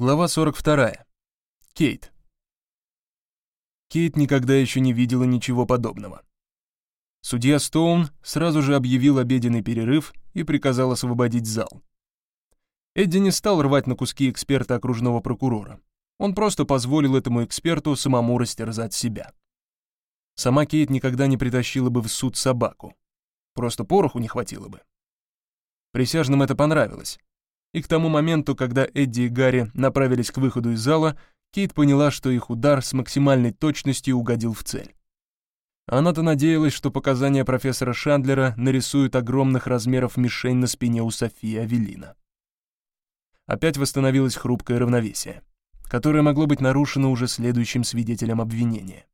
Глава 42. Кейт. Кейт никогда еще не видела ничего подобного. Судья Стоун сразу же объявил обеденный перерыв и приказал освободить зал. Эдди не стал рвать на куски эксперта окружного прокурора. Он просто позволил этому эксперту самому растерзать себя. Сама Кейт никогда не притащила бы в суд собаку. Просто пороху не хватило бы. Присяжным это понравилось, и к тому моменту, когда Эдди и Гарри направились к выходу из зала, Кейт поняла, что их удар с максимальной точностью угодил в цель. Она-то надеялась, что показания профессора Шандлера нарисуют огромных размеров мишень на спине у Софии Авелина. Опять восстановилось хрупкое равновесие, которое могло быть нарушено уже следующим свидетелем обвинения.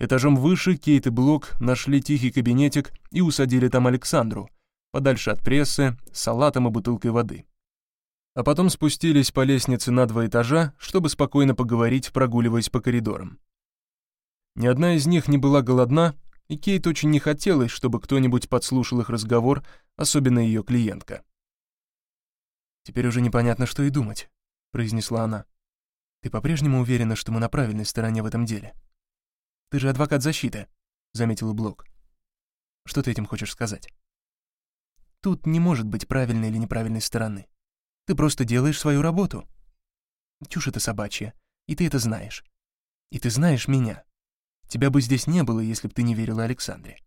Этажом выше Кейт и Блок нашли тихий кабинетик и усадили там Александру, подальше от прессы, салатом и бутылкой воды. А потом спустились по лестнице на два этажа, чтобы спокойно поговорить, прогуливаясь по коридорам. Ни одна из них не была голодна, и Кейт очень не хотелось, чтобы кто-нибудь подслушал их разговор, особенно ее клиентка. «Теперь уже непонятно, что и думать», — произнесла она. «Ты по-прежнему уверена, что мы на правильной стороне в этом деле?» «Ты же адвокат защиты», — заметила Блок. «Что ты этим хочешь сказать?» Тут не может быть правильной или неправильной стороны. Ты просто делаешь свою работу. Чушь это собачья, и ты это знаешь. И ты знаешь меня. Тебя бы здесь не было, если бы ты не верила Александре.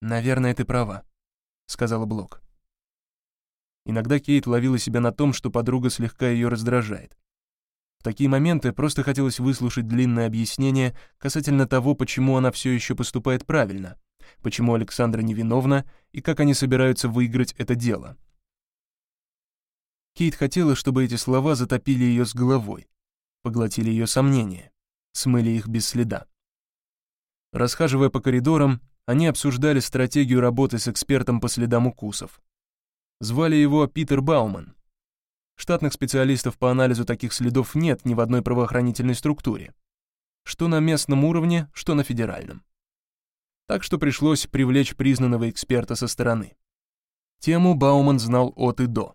«Наверное, ты права», — сказала Блок. Иногда Кейт ловила себя на том, что подруга слегка ее раздражает. В такие моменты просто хотелось выслушать длинное объяснение касательно того, почему она все еще поступает правильно, почему Александра невиновна и как они собираются выиграть это дело. Кейт хотела, чтобы эти слова затопили ее с головой, поглотили ее сомнения, смыли их без следа. Расхаживая по коридорам, они обсуждали стратегию работы с экспертом по следам укусов. Звали его Питер Бауман. Штатных специалистов по анализу таких следов нет ни в одной правоохранительной структуре. Что на местном уровне, что на федеральном так что пришлось привлечь признанного эксперта со стороны. Тему Бауман знал от и до.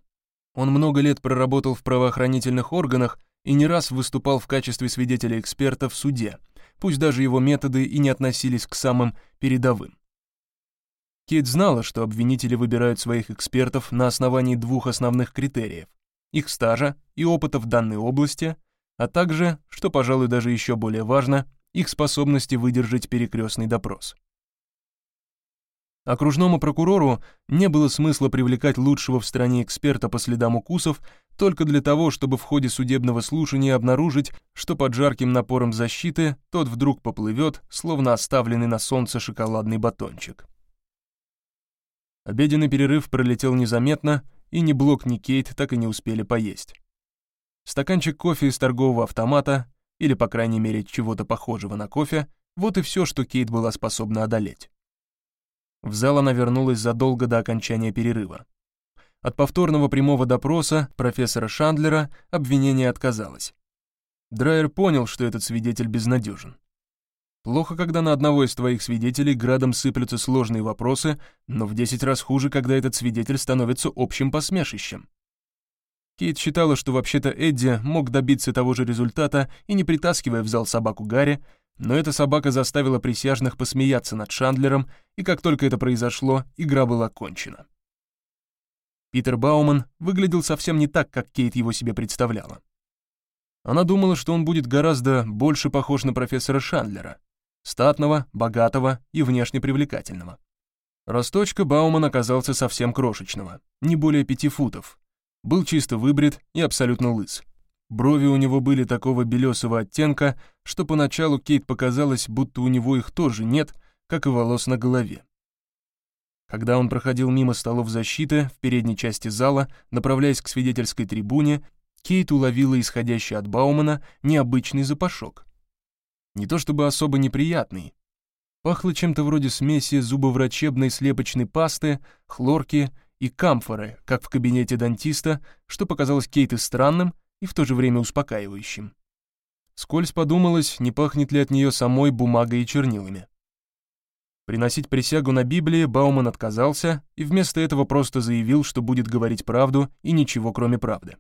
Он много лет проработал в правоохранительных органах и не раз выступал в качестве свидетеля-эксперта в суде, пусть даже его методы и не относились к самым передовым. Кейт знала, что обвинители выбирают своих экспертов на основании двух основных критериев — их стажа и опыта в данной области, а также, что, пожалуй, даже еще более важно, их способности выдержать перекрестный допрос. Окружному прокурору не было смысла привлекать лучшего в стране эксперта по следам укусов только для того, чтобы в ходе судебного слушания обнаружить, что под жарким напором защиты тот вдруг поплывет, словно оставленный на солнце шоколадный батончик. Обеденный перерыв пролетел незаметно, и ни Блок, ни Кейт так и не успели поесть. Стаканчик кофе из торгового автомата, или, по крайней мере, чего-то похожего на кофе, вот и все, что Кейт была способна одолеть. В зал она вернулась задолго до окончания перерыва. От повторного прямого допроса профессора Шандлера обвинение отказалось. Драйер понял, что этот свидетель безнадежен. Плохо, когда на одного из твоих свидетелей градом сыплются сложные вопросы, но в 10 раз хуже, когда этот свидетель становится общим посмешищем. Кейт считала, что вообще-то Эдди мог добиться того же результата и не притаскивая в зал собаку Гарри, но эта собака заставила присяжных посмеяться над Шандлером, и как только это произошло, игра была кончена. Питер Бауман выглядел совсем не так, как Кейт его себе представляла. Она думала, что он будет гораздо больше похож на профессора Шандлера, статного, богатого и внешне привлекательного. Росточка Бауман оказался совсем крошечного, не более пяти футов, был чисто выбрит и абсолютно лыс. Брови у него были такого белесого оттенка, что поначалу Кейт показалось, будто у него их тоже нет, как и волос на голове. Когда он проходил мимо столов защиты в передней части зала, направляясь к свидетельской трибуне, Кейт уловила исходящий от Баумана необычный запашок. Не то чтобы особо неприятный. Пахло чем-то вроде смеси зубоврачебной слепочной пасты, хлорки и камфоры, как в кабинете дантиста, что показалось Кейт и странным, и в то же время успокаивающим. Скользь подумалось, не пахнет ли от нее самой бумагой и чернилами. Приносить присягу на Библии Бауман отказался и вместо этого просто заявил, что будет говорить правду и ничего кроме правды.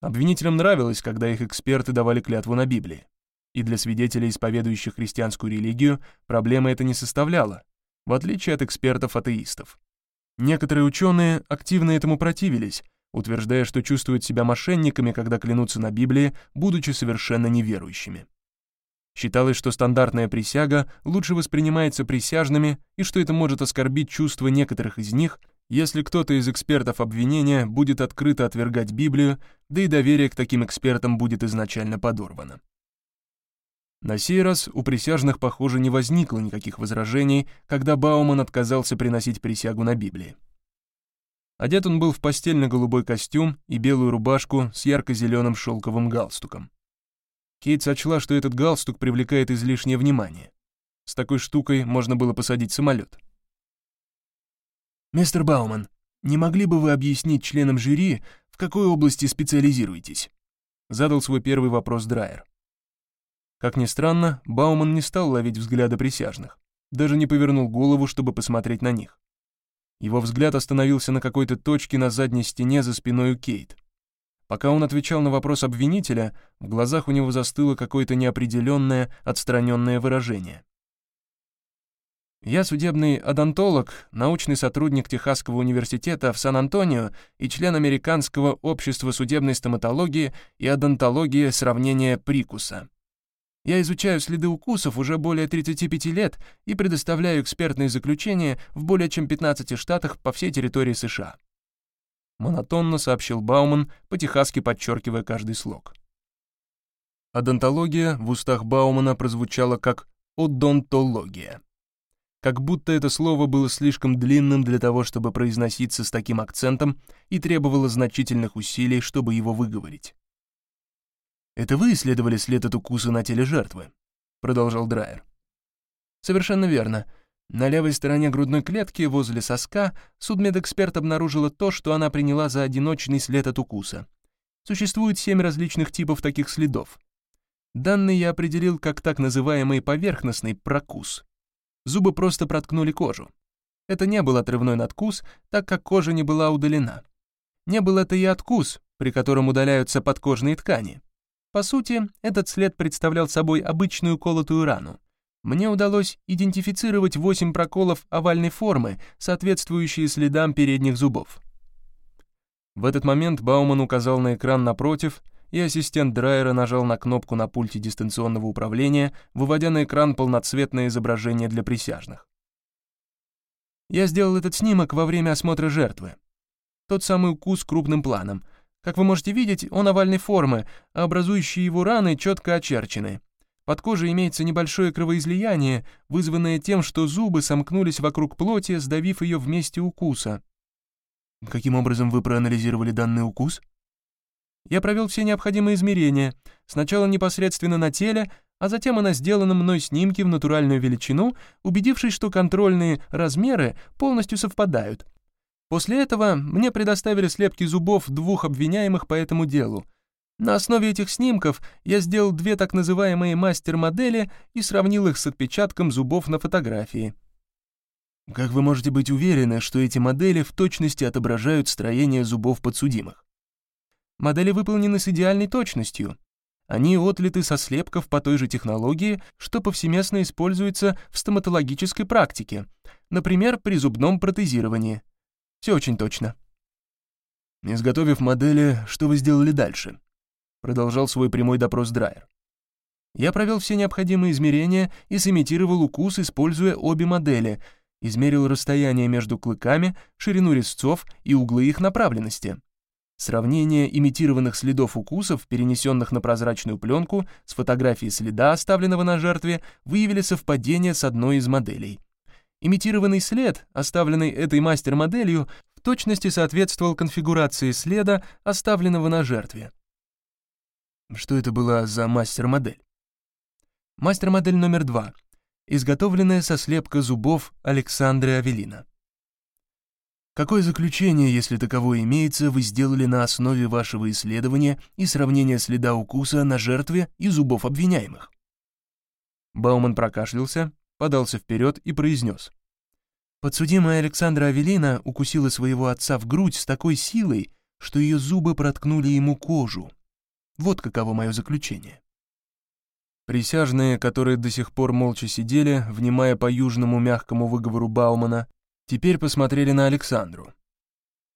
Обвинителям нравилось, когда их эксперты давали клятву на Библии. И для свидетелей, исповедующих христианскую религию, проблемы это не составляло, в отличие от экспертов-атеистов. Некоторые ученые активно этому противились, утверждая, что чувствуют себя мошенниками, когда клянутся на Библии, будучи совершенно неверующими. Считалось, что стандартная присяга лучше воспринимается присяжными и что это может оскорбить чувства некоторых из них, если кто-то из экспертов обвинения будет открыто отвергать Библию, да и доверие к таким экспертам будет изначально подорвано. На сей раз у присяжных, похоже, не возникло никаких возражений, когда Бауман отказался приносить присягу на Библии. Одет он был в постельно-голубой костюм и белую рубашку с ярко-зеленым шелковым галстуком. Кейт сочла, что этот галстук привлекает излишнее внимание. С такой штукой можно было посадить самолет. «Мистер Бауман, не могли бы вы объяснить членам жюри, в какой области специализируетесь?» Задал свой первый вопрос Драйер. Как ни странно, Бауман не стал ловить взгляды присяжных, даже не повернул голову, чтобы посмотреть на них. Его взгляд остановился на какой-то точке на задней стене за спиной у Кейт. Пока он отвечал на вопрос обвинителя, в глазах у него застыло какое-то неопределенное, отстраненное выражение. Я судебный одонтолог, научный сотрудник Техасского университета в Сан-Антонио и член Американского общества судебной стоматологии и одонтологии сравнения прикуса. Я изучаю следы укусов уже более 35 лет и предоставляю экспертные заключения в более чем 15 штатах по всей территории США. Монотонно сообщил Бауман, по-техасски подчеркивая каждый слог. Одонтология в устах Баумана прозвучала как «одонтология». Как будто это слово было слишком длинным для того, чтобы произноситься с таким акцентом и требовало значительных усилий, чтобы его выговорить. «Это вы исследовали след от укуса на теле жертвы?» — продолжал Драйер. «Совершенно верно. На левой стороне грудной клетки, возле соска, судмедэксперт обнаружила то, что она приняла за одиночный след от укуса. Существует семь различных типов таких следов. Данный я определил как так называемый поверхностный прокус. Зубы просто проткнули кожу. Это не был отрывной надкус, так как кожа не была удалена. Не был это и откус, при котором удаляются подкожные ткани. По сути, этот след представлял собой обычную колотую рану. Мне удалось идентифицировать 8 проколов овальной формы, соответствующие следам передних зубов. В этот момент Бауман указал на экран напротив, и ассистент Драйера нажал на кнопку на пульте дистанционного управления, выводя на экран полноцветное изображение для присяжных. Я сделал этот снимок во время осмотра жертвы. Тот самый укус крупным планом — как вы можете видеть, он овальной формы, а образующие его раны четко очерчены. Под кожей имеется небольшое кровоизлияние, вызванное тем, что зубы сомкнулись вокруг плоти, сдавив ее в месте укуса. Каким образом вы проанализировали данный укус? Я провел все необходимые измерения, сначала непосредственно на теле, а затем и на сделанном мной снимке в натуральную величину, убедившись, что контрольные размеры полностью совпадают — После этого мне предоставили слепки зубов двух обвиняемых по этому делу. На основе этих снимков я сделал две так называемые мастер-модели и сравнил их с отпечатком зубов на фотографии. Как вы можете быть уверены, что эти модели в точности отображают строение зубов подсудимых? Модели выполнены с идеальной точностью. Они отлиты со слепков по той же технологии, что повсеместно используется в стоматологической практике, например, при зубном протезировании. Все очень точно. Изготовив модели, что вы сделали дальше? Продолжал свой прямой допрос Драйер. Я провел все необходимые измерения и сымитировал укус, используя обе модели, измерил расстояние между клыками, ширину резцов и углы их направленности. Сравнение имитированных следов укусов, перенесенных на прозрачную пленку, с фотографией следа, оставленного на жертве, выявили совпадение с одной из моделей. Имитированный след, оставленный этой мастер-моделью, в точности соответствовал конфигурации следа, оставленного на жертве. Что это была за мастер-модель? Мастер-модель номер два, изготовленная со слепка зубов Александры Авелина. Какое заключение, если таковое имеется, вы сделали на основе вашего исследования и сравнения следа укуса на жертве и зубов обвиняемых? Бауман прокашлялся, подался вперед и произнес. Подсудимая Александра Авелина укусила своего отца в грудь с такой силой, что ее зубы проткнули ему кожу. Вот каково мое заключение. Присяжные, которые до сих пор молча сидели, внимая по южному мягкому выговору Баумана, теперь посмотрели на Александру.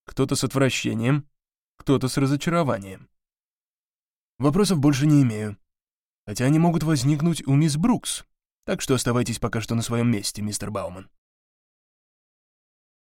Кто-то с отвращением, кто-то с разочарованием. Вопросов больше не имею. Хотя они могут возникнуть у мисс Брукс, так что оставайтесь пока что на своем месте, мистер Бауман.